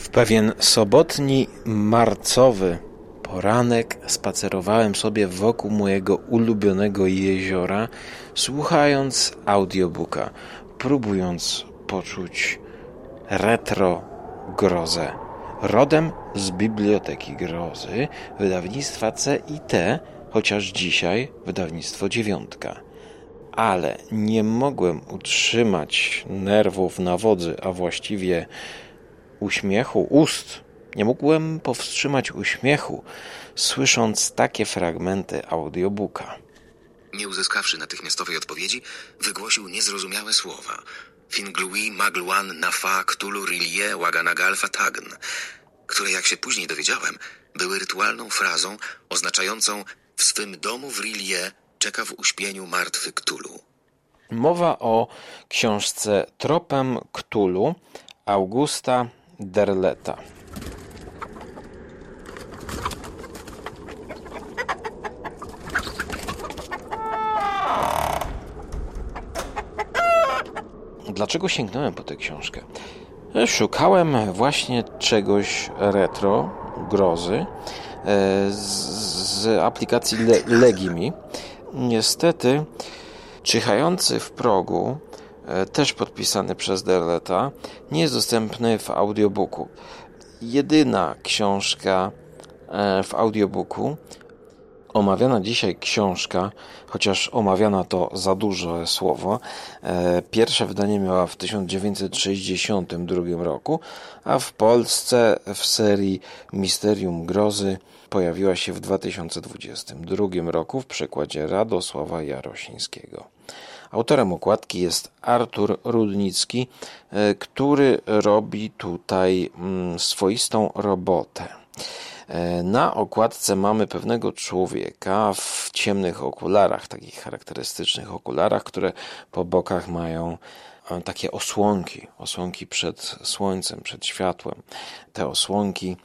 W pewien sobotni, marcowy poranek spacerowałem sobie wokół mojego ulubionego jeziora, słuchając audiobooka, próbując poczuć retro grozę. Rodem z Biblioteki Grozy, wydawnictwa CIT, chociaż dzisiaj wydawnictwo dziewiątka. Ale nie mogłem utrzymać nerwów na wodzy, a właściwie uśmiechu ust. Nie mogłem powstrzymać uśmiechu, słysząc takie fragmenty audiobooka. Nie uzyskawszy natychmiastowej odpowiedzi, wygłosił niezrozumiałe słowa. Finglui magluan nafa ktulu rilie waganagalfa tagn, które jak się później dowiedziałem, były rytualną frazą oznaczającą w swym domu w Rilie czeka w uśpieniu martwy Ktulu. Mowa o książce Tropem Ktulu Augusta Derleta. Dlaczego sięgnąłem po tę książkę? Szukałem właśnie czegoś retro, grozy, e, z, aplikacji Le Legimi. Niestety, czyhający w progu, też podpisany przez Derleta, nie jest dostępny w audiobooku. Jedyna książka e, w audiobooku Omawiana dzisiaj książka, chociaż omawiana to za duże słowo, e, pierwsze wydanie miała w 1962 roku, a w Polsce w serii Misterium Grozy pojawiła się w 2022 roku w przekładzie Radosława Jarosińskiego. Autorem okładki jest Artur Rudnicki, e, który robi tutaj mm, swoistą robotę. E, na okładce mamy pewnego człowieka w ciemnych okularach, takich charakterystycznych okularach, które po bokach mają e, takie osłonki, osłonki przed słońcem, przed światłem. Te osłonki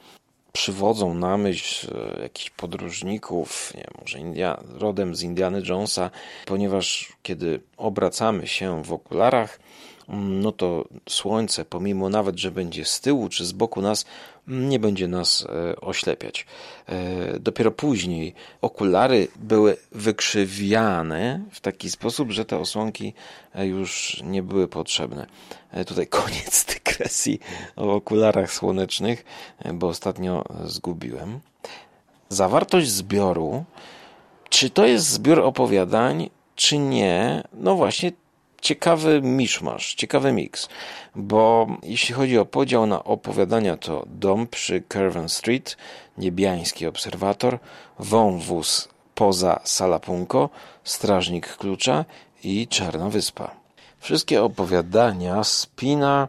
przywodzą na myśl e, jakichś podróżników, nie może India, rodem z Indiana Jonesa, ponieważ kiedy obracamy się w okularach, no to słońce, pomimo nawet, że będzie z tyłu czy z boku nas, nie będzie nas e, oślepiać. E, dopiero później okulary były wykrzywiane w taki sposób, że te osłonki e, już nie były potrzebne. Tutaj koniec dygresji o okularach słonecznych, bo ostatnio zgubiłem. Zawartość zbioru. Czy to jest zbiór opowiadań, czy nie? No właśnie ciekawy miszmasz, ciekawy miks, bo jeśli chodzi o podział na opowiadania, to Dom przy Curven Street, Niebiański Obserwator, Wąwóz poza Salapunko, Strażnik Klucza i Czarna Wyspa. Wszystkie opowiadania spina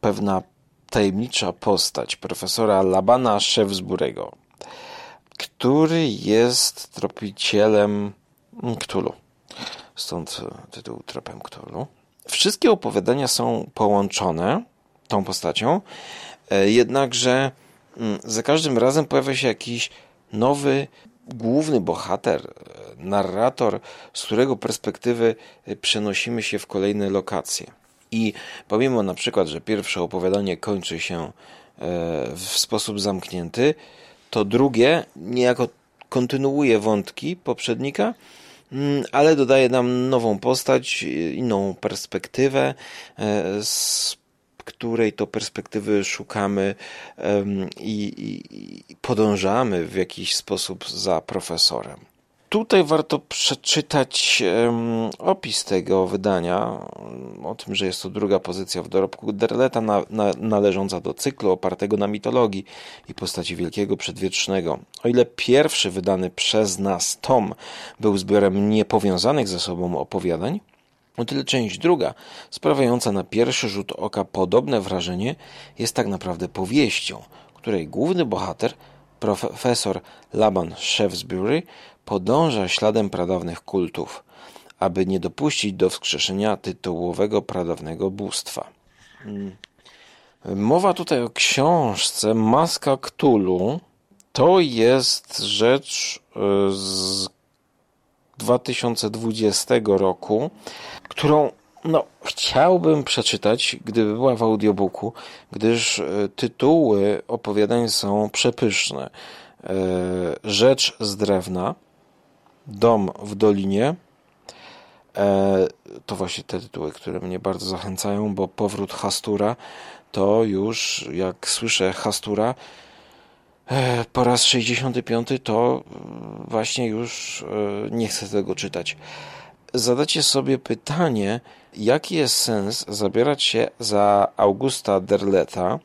pewna tajemnicza postać profesora Labana Szewsburego, który jest tropicielem Ktulu stąd e, tytuł Tropem Cthulhu. Wszystkie opowiadania są połączone tą postacią, e, jednakże mm, za każdym razem pojawia się jakiś nowy główny bohater, e, narrator, z którego perspektywy przenosimy się w kolejne lokacje. I pomimo na przykład, że pierwsze opowiadanie kończy się w sposób zamknięty, to drugie niejako kontynuuje wątki poprzednika, ale dodaje nam nową postać, inną perspektywę, e, z której to perspektywy szukamy i podążamy w jakiś sposób za profesorem. Tutaj warto przeczytać um, opis tego wydania, o tym, że jest to druga pozycja w dorobku Derleta na, na, należąca do cyklu opartego na mitologii i postaci wielkiego przedwiecznego. O ile pierwszy wydany przez nas tom był zbiorem niepowiązanych ze sobą opowiadań, o tyle część druga, sprawiająca na pierwszy rzut oka podobne wrażenie, jest tak naprawdę powieścią, której główny bohater profesor Laban Shaftesbury podąża śladem pradawnych kultów, aby nie dopuścić do wskrzeszenia tytułowego pradawnego bóstwa. Mowa tutaj o książce Maska Ktulu. To jest rzecz e, z 2020 roku, którą no, chciałbym przeczytać, gdyby była w audiobooku, gdyż e, tytuły opowiadań są przepyszne. E, Rzecz z drewna, Dom w dolinie. E, to właśnie te tytuły, które mnie bardzo zachęcają, bo powrót Hastura to już, jak słyszę Hastura, po raz 65 to właśnie już nie chcę tego czytać. Zadacie sobie pytanie, jaki jest sens zabierać się za Augusta Derleta,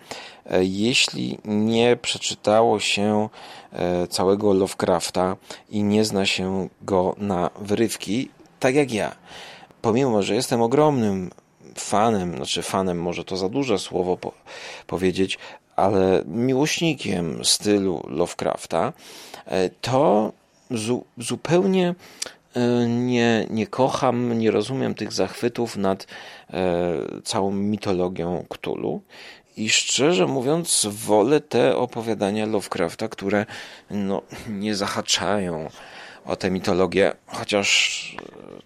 e, jeśli nie przeczytało się e, całego Lovecrafta i nie zna się go na wyrywki, tak jak ja. Pomimo, że jestem ogromnym fanem, znaczy fanem może to za duże słowo po powiedzieć, ale miłośnikiem stylu Lovecrafta, e, to zu zupełnie nie, nie kocham, nie rozumiem tych zachwytów nad e, całą mitologią Cthulhu. I szczerze mówiąc, wolę te opowiadania Lovecrafta, które no, nie zahaczają o tę mitologię, chociaż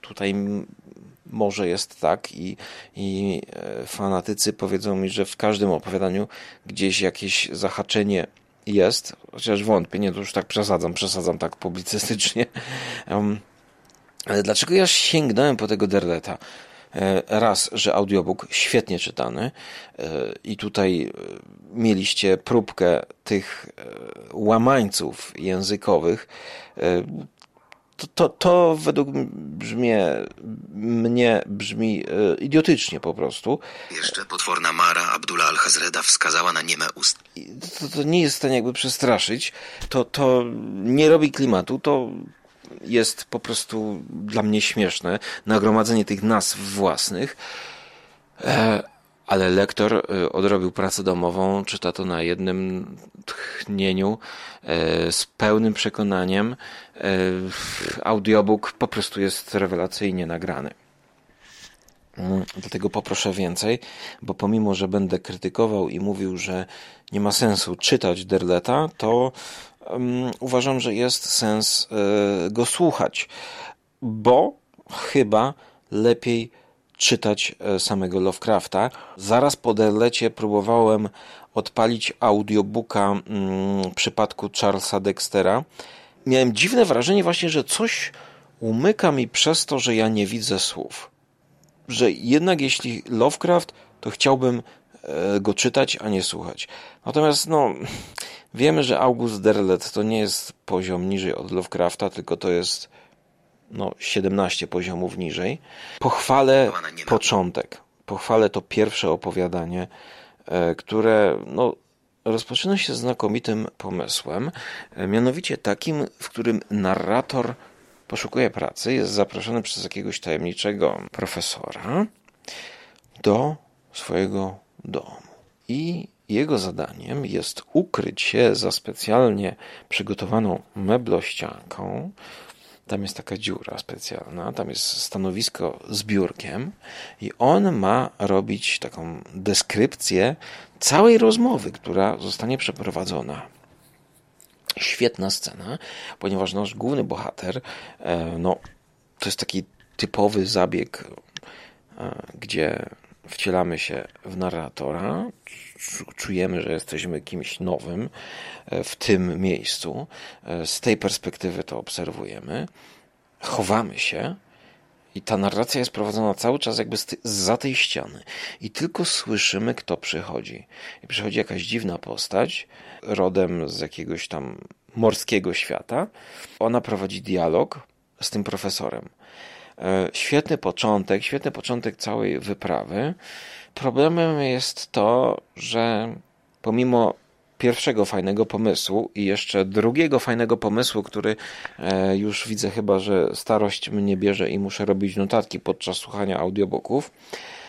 tutaj może jest tak i, i e, fanatycy powiedzą mi, że w każdym opowiadaniu gdzieś jakieś zahaczenie jest, chociaż wątpię, nie, to już tak przesadzam, przesadzam tak publicystycznie. ale dlaczego ja sięgnąłem po tego Derleta? E, raz, że audiobook świetnie czytany e, i tutaj e, mieliście próbkę tych łamańców językowych. To, to, to według mnie, mnie brzmi idiotycznie po prostu. Jeszcze potworna Mara Abdullah al-Hazreda wskazała na nieme ust. To, to nie jest w stanie jakby przestraszyć. To, to nie robi klimatu. To jest po prostu dla mnie śmieszne. Nagromadzenie tych nazw własnych. E, ale lektor e, odrobił pracę domową, czyta to na jednym tchnieniu e, z pełnym przekonaniem. Audiobook po prostu jest rewelacyjnie nagrany. Mm, dlatego poproszę więcej, bo pomimo, że będę krytykował i mówił, że nie ma sensu czytać Derleta, to uważam, że jest sens y, go słuchać, bo chyba lepiej czytać e, samego Lovecrafta. Zaraz po Derlecie próbowałem odpalić audiobooka mm, w przypadku Charlesa Dextera. Miałem dziwne wrażenie właśnie, że coś umyka mi przez to, że ja nie widzę słów. Że jednak jeśli Lovecraft, to chciałbym e, go czytać, a nie słuchać. Natomiast no, Wiemy, że August Derlet to nie jest poziom niżej od Lovecrafta, tylko to jest no, 17 poziomów niżej. Pochwalę początek. Pochwalę to pierwsze opowiadanie, e, które no, rozpoczyna się znakomitym pomysłem, e, mianowicie takim, w którym narrator poszukuje pracy, jest zaproszony przez jakiegoś tajemniczego profesora do swojego domu. I jego zadaniem jest ukryć się za specjalnie przygotowaną meblościanką. Tam jest taka dziura specjalna, tam jest stanowisko z biurkiem i on ma robić taką deskrypcję całej rozmowy, która zostanie przeprowadzona. Świetna scena, ponieważ nasz główny bohater, e, no, to jest taki typowy zabieg, e, gdzie wcielamy się w narratora, czujemy, że jesteśmy kimś nowym e, w tym miejscu. E, z tej perspektywy to obserwujemy. Chowamy się i ta narracja jest prowadzona cały czas jakby za tej ściany. I tylko słyszymy, kto przychodzi. I przychodzi jakaś dziwna postać, rodem z jakiegoś tam morskiego świata. Ona prowadzi dialog z tym profesorem. E, świetny początek, świetny początek całej wyprawy. Problemem jest to, że pomimo pierwszego fajnego pomysłu i jeszcze drugiego fajnego pomysłu, który e, już widzę chyba, że starość mnie bierze i muszę robić notatki podczas słuchania audiobooków,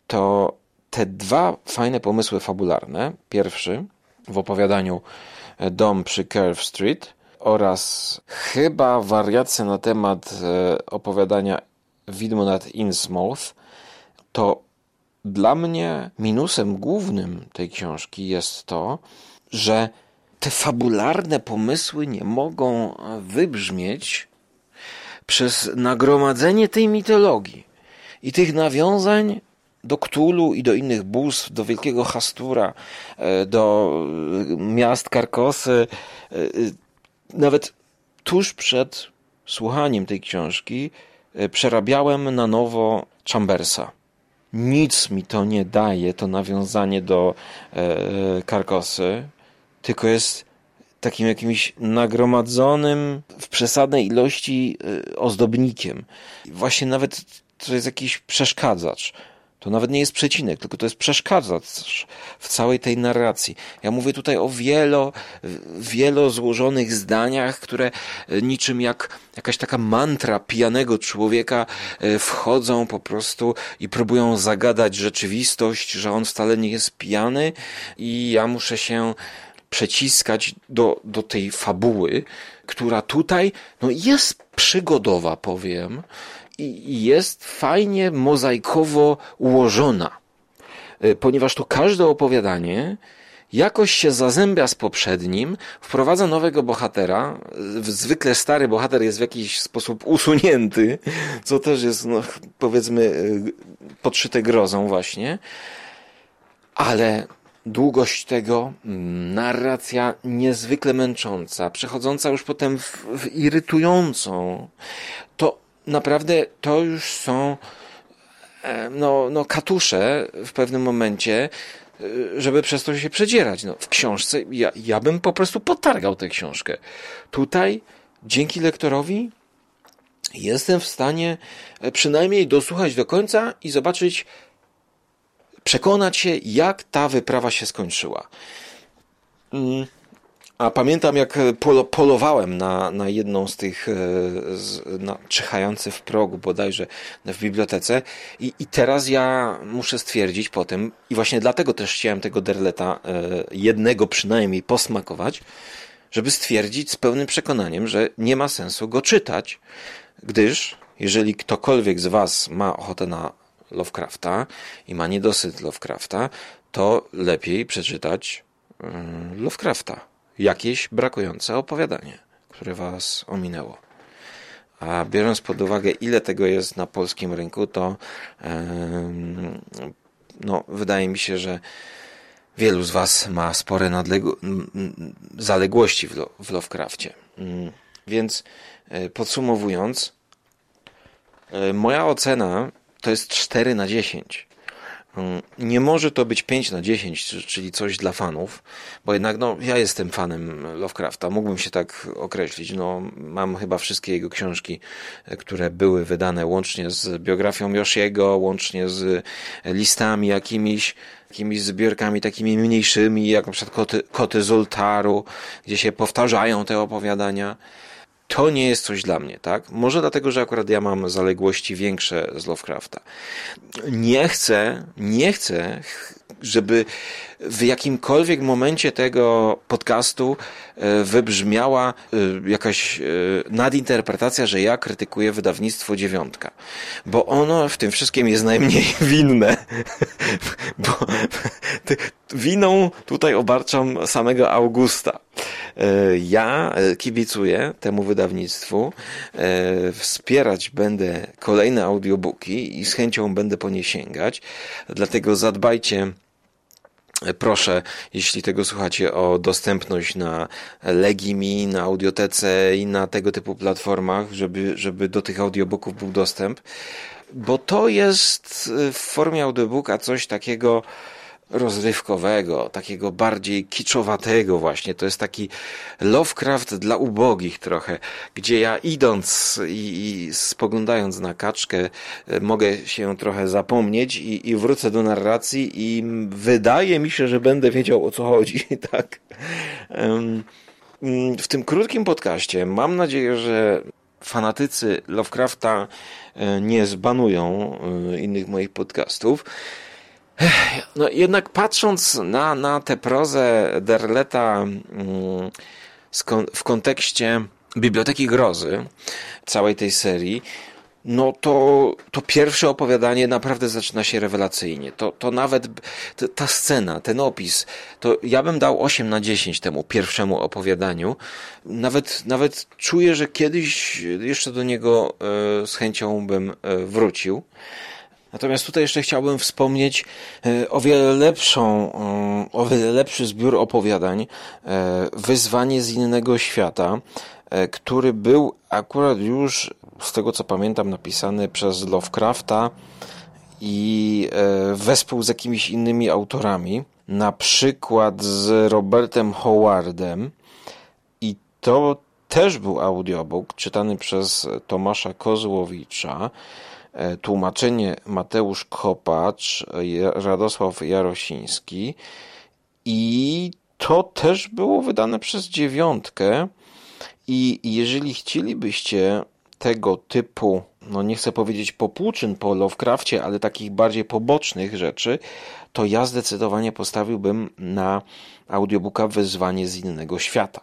to te dwa fajne pomysły fabularne, pierwszy w opowiadaniu e, Dom przy Curve Street oraz chyba wariacja na temat opowiadania Widmo nad Innsmouth, to dla mnie minusem głównym tej książki jest to, że te fabularne pomysły nie mogą wybrzmieć przez nagromadzenie tej mitologii i tych nawiązań do Ktulu i do innych bóstw, do wielkiego Hastura, e, do e, miast Karkosy. E, nawet tuż przed słuchaniem tej książki przerabiałem na nowo Chambersa. Nic mi to nie daje, to nawiązanie do Karkosy, tylko jest takim jakimś nagromadzonym w przesadnej ilości ozdobnikiem. Właśnie nawet to jest jakiś przeszkadzacz. To nawet nie jest przecinek, tylko to jest przeszkadzacz w całej tej narracji. Ja mówię tutaj o wielo, wielo złożonych zdaniach, które e, niczym jak jakaś taka mantra pijanego człowieka e, wchodzą po prostu i próbują zagadać rzeczywistość, że on wcale nie jest pijany i ja muszę się przeciskać do, do tej fabuły, która tutaj no, jest przygodowa, powiem, jest fajnie mozaikowo ułożona, e, ponieważ to każde opowiadanie jakoś się zazębia z poprzednim, wprowadza nowego bohatera. Zwykle stary bohater jest w jakiś sposób usunięty, co też jest, no, powiedzmy, e, podszyte grozą właśnie. Ale długość tego, mm, narracja niezwykle męcząca, przechodząca już potem w, w irytującą, to naprawdę to już są e, no, no katusze w pewnym momencie, e, żeby przez to się przedzierać. No, w książce ja, ja bym po prostu potargał tę książkę. Tutaj dzięki lektorowi jestem w stanie e, przynajmniej dosłuchać do końca i zobaczyć, przekonać się, jak ta wyprawa się skończyła. A pamiętam, jak polo, polowałem na, na jedną z tych, e, z, na, czyhający w progu bodajże w bibliotece. I, i teraz ja muszę stwierdzić po tym, i właśnie dlatego też chciałem tego derleta e, jednego przynajmniej posmakować, żeby stwierdzić z pełnym przekonaniem, że nie ma sensu go czytać, gdyż jeżeli ktokolwiek z Was ma ochotę na Lovecrafta i ma niedosyt Lovecrafta, to lepiej przeczytać mm, Lovecrafta jakieś brakujące opowiadanie, które Was ominęło. A biorąc pod uwagę, ile tego jest na polskim rynku, to no, wydaje mi się, że wielu z Was ma spore zaległości w, lo w Lovecraftie. Mm, więc e, podsumowując, e, moja ocena to jest 4 na 10. Mm, nie może to być 5 na 10, czyli coś dla fanów, bo jednak no, ja jestem fanem Lovecrafta, mógłbym się tak określić. No, mam chyba wszystkie jego książki, e, które były wydane łącznie z biografią Yoshiego, łącznie z listami jakimiś, jakimiś zbiorkami takimi mniejszymi, jak na przykład Koty, Koty Zultaru, gdzie się powtarzają te opowiadania to nie jest coś dla mnie, tak? Może dlatego, że akurat ja mam zaległości większe z Lovecrafta. Nie chcę, nie chcę, żeby w jakimkolwiek momencie tego podcastu e, wybrzmiała e, jakaś e, nadinterpretacja, że ja krytykuję wydawnictwo dziewiątka. Bo ono w tym wszystkim jest najmniej winne. Bo winą tutaj obarczam samego Augusta. Ja kibicuję temu wydawnictwu, wspierać będę kolejne audiobooki i z chęcią będę po nie sięgać, dlatego zadbajcie Proszę, jeśli tego słuchacie, o dostępność na Legimi, na Audiotece i na tego typu platformach, żeby, żeby do tych audiobooków był dostęp, bo to jest w formie audiobooka coś takiego, rozrywkowego, takiego bardziej kiczowatego właśnie. To jest taki Lovecraft dla ubogich trochę, gdzie ja idąc i, i spoglądając na kaczkę e, mogę się trochę zapomnieć i, i wrócę do narracji i wydaje mi się, że będę wiedział o co chodzi, tak. W tym krótkim podcaście mam nadzieję, że fanatycy Lovecrafta e, nie zbanują e, innych moich podcastów. No jednak patrząc na, na tę prozę Derleta mm, w kontekście Biblioteki Grozy, całej tej serii, no to, to pierwsze opowiadanie naprawdę zaczyna się rewelacyjnie. To, to nawet ta scena, ten opis, to ja bym dał 8 na 10 temu pierwszemu opowiadaniu. Nawet, nawet czuję, że kiedyś jeszcze do niego e, z chęcią bym e, wrócił. Natomiast tutaj jeszcze chciałbym wspomnieć e, o wiele lepszą, e, o wiele lepszy zbiór opowiadań, e, Wyzwanie z innego świata, który był akurat już, z tego co pamiętam, napisany przez Lovecrafta i wespół z jakimiś innymi autorami, na przykład z Robertem Howardem. I to też był audiobook czytany przez Tomasza Kozłowicza, tłumaczenie Mateusz Kopacz, Radosław Jarosiński. I to też było wydane przez dziewiątkę. I jeżeli chcielibyście tego typu, no nie chcę powiedzieć popłuczyn po Lovecraftie, ale takich bardziej pobocznych rzeczy, to ja zdecydowanie postawiłbym na audiobooka Wyzwanie z innego świata.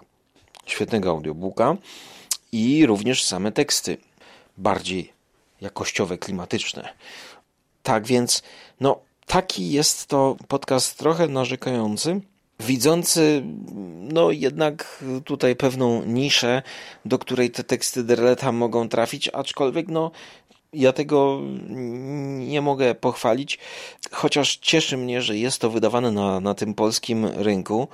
Świetnego audiobooka i również same teksty. Bardziej jakościowe, klimatyczne. Tak więc, no, taki jest to podcast trochę narzekający, widzący, no, jednak tutaj pewną niszę, do której te teksty Derleta mogą trafić, aczkolwiek, no, ja tego nie mogę pochwalić, chociaż cieszy mnie, że jest to wydawane na, na tym polskim rynku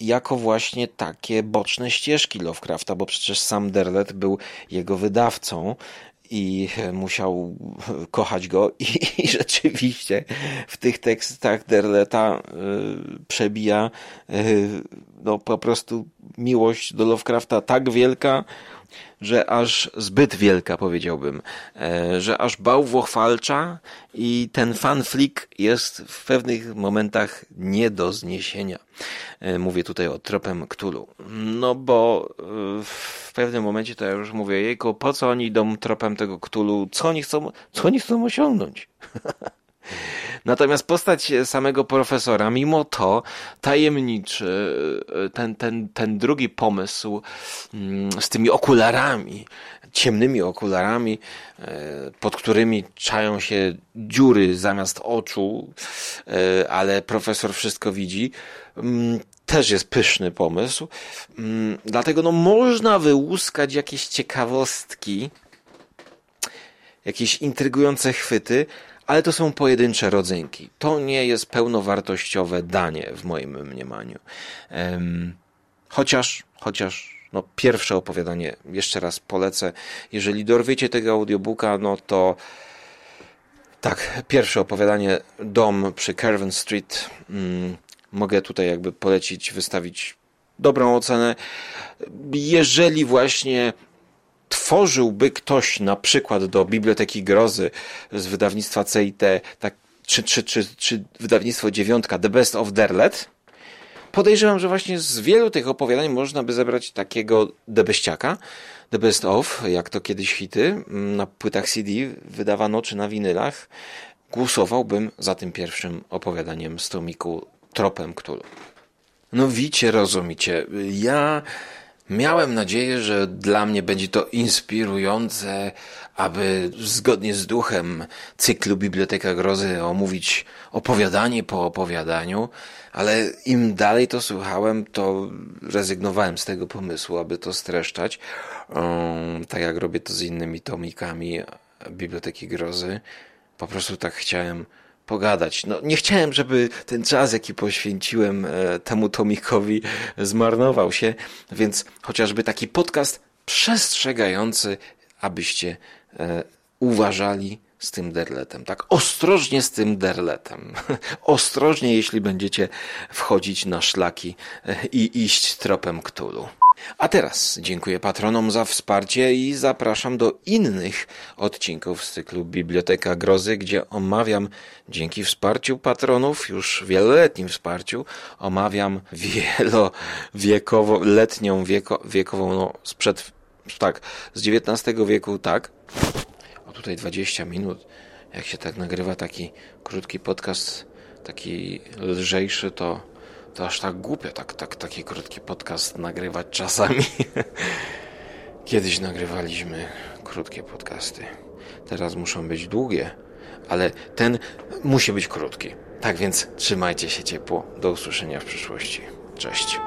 jako właśnie takie boczne ścieżki Lovecrafta, bo przecież sam Derlet był jego wydawcą, i musiał kochać go. I, i, rzeczywiście w tych tekstach Derleta y, przebija y, no po prostu miłość do Lovecrafta tak wielka, że aż zbyt wielka, powiedziałbym, e, że aż bałwochwalcza i ten fanflik jest w pewnych momentach nie do zniesienia. E, mówię tutaj o tropem Cthulhu. No bo e, w pewnym momencie to ja już mówię, jejku, po co oni idą tropem tego Cthulhu? Co oni chcą, co oni chcą osiągnąć? Natomiast postać samego profesora, mimo to tajemniczy, ten, ten, ten drugi pomysł mm, z tymi okularami, ciemnymi okularami, e, pod którymi czają się dziury zamiast oczu, e, ale profesor wszystko widzi, mm, też jest pyszny pomysł. Mm, dlatego no, można wyłuskać jakieś ciekawostki, jakieś intrygujące chwyty, ale to są pojedyncze rodzynki. To nie jest pełnowartościowe danie w moim mniemaniu. Chociaż, chociaż no, pierwsze opowiadanie jeszcze raz polecę. Jeżeli dorwiecie tego audiobooka, no to tak, pierwsze opowiadanie Dom przy Carven Street mm, mogę tutaj jakby polecić, wystawić dobrą ocenę. Jeżeli właśnie tworzyłby ktoś na przykład do Biblioteki Grozy z wydawnictwa CIT, tak, czy, czy, czy, czy wydawnictwo dziewiątka The Best of Derlet, podejrzewam, że właśnie z wielu tych opowiadań można by zebrać takiego debeściaka, The Best of, jak to kiedyś hity, na płytach CD wydawano, czy na winylach. Głosowałbym za tym pierwszym opowiadaniem z tomiku Tropem Cthulhu. No wicie, rozumicie, ja Miałem nadzieję, że dla mnie będzie to inspirujące, aby zgodnie z duchem cyklu Biblioteka Grozy omówić opowiadanie po opowiadaniu, ale im dalej to słuchałem, to rezygnowałem z tego pomysłu, aby to streszczać, um, tak jak robię to z innymi tomikami Biblioteki Grozy. Po prostu tak chciałem pogadać. No, nie chciałem, żeby ten czas, jaki poświęciłem e, temu tomikowi, zmarnował się, więc chociażby taki podcast przestrzegający, abyście e, uważali z tym derletem, tak? Ostrożnie z tym derletem. Ostrożnie, jeśli będziecie wchodzić na szlaki e, i iść tropem Ktulu. A teraz dziękuję patronom za wsparcie i zapraszam do innych odcinków z cyklu Biblioteka Grozy, gdzie omawiam dzięki wsparciu patronów, już wieloletnim wsparciu, omawiam wielowiekową, letnią wieko, wiekową, no sprzed, tak, z XIX wieku, tak. O tutaj 20 minut. Jak się tak nagrywa taki krótki podcast, taki lżejszy, to to aż tak głupio tak, tak, taki krótki podcast nagrywać czasami. Kiedyś nagrywaliśmy krótkie podcasty. Teraz muszą być długie, ale ten musi być krótki. Tak więc trzymajcie się ciepło. Do usłyszenia w przyszłości. Cześć.